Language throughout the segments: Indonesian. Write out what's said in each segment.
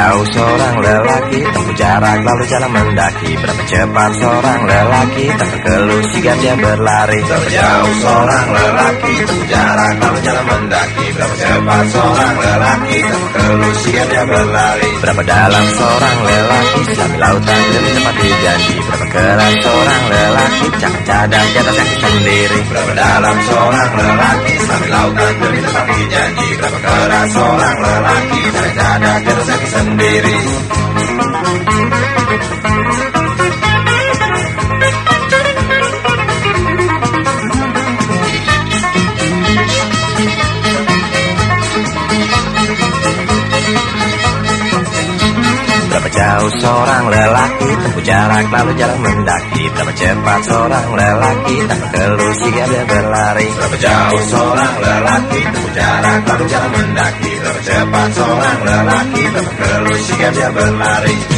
jauh seorang lelaki Tempuh jarak lalu jalan mendaki. Berapa cepat seorang lelaki Tak terkeluh sigap dia berlari. Jauh seorang lelaki Tempuh jarak lalu jalan mendaki. Berapa cepat seorang lelaki Tak terkeluh sigap dia berlari. Berapa dalam seorang lelaki Selami lautan demi tepati janji Berapa keras seorang lelaki Jangan cadang di atas kaki sendiri. Berapa dalam seorang lelaki Selami lautan demi tepati janji Berapa keras seorang lelaki Jangan cadang di atas kaki sendiri Berapa seorang lelaki Tempuh jarak lalu jalan mendaki. Berapa cepat seorang lelaki Tak terkeluh sigap dia berlari. Berapa jauh seorang lelaki Tempuh jarak lalu jalan mendaki. Berapa cepat seorang lelaki Tak terkeluh sigap dia berlari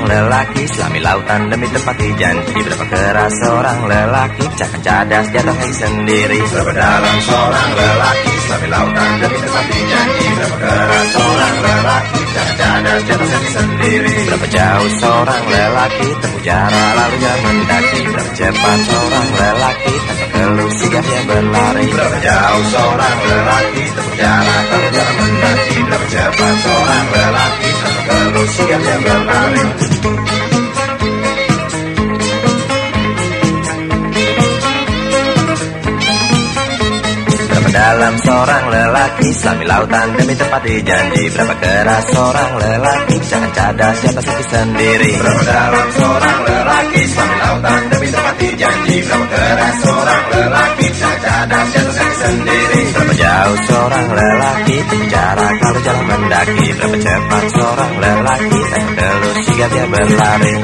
seorang lelaki Selami lautan demi tempati janji Berapa keras seorang lelaki. Cakap cadas jatuh kaki sendiri. Berapa dalam seorang lelaki. Selami lautan demi tepati janji Berapa keras seorang lelaki. Jangan cadas jatuh sendiri. Berapa jauh seorang lelaki. Tempuh jarak lalu jalan mendaki. Berapa cepat seorang lelaki. Tak terkeluh sigap dia berlari. Berapa jauh seorang lelaki dalam seorang lelaki. Selami lautan demi tepati janji. Berapa keras seorang lelaki. Jangan cadas jatuh kaki sendiri. Berapa dalam seorang lelaki. Selami lautan demi tepati janji. Berapa keras seorang lelaki. Jangan cadas jatuh kaki sendiri. Berapa jauh seorang lelaki. Jarak lalu jalan mendaki. Berapa cepat seorang lelaki. Tak terkeluh sigap dia berlari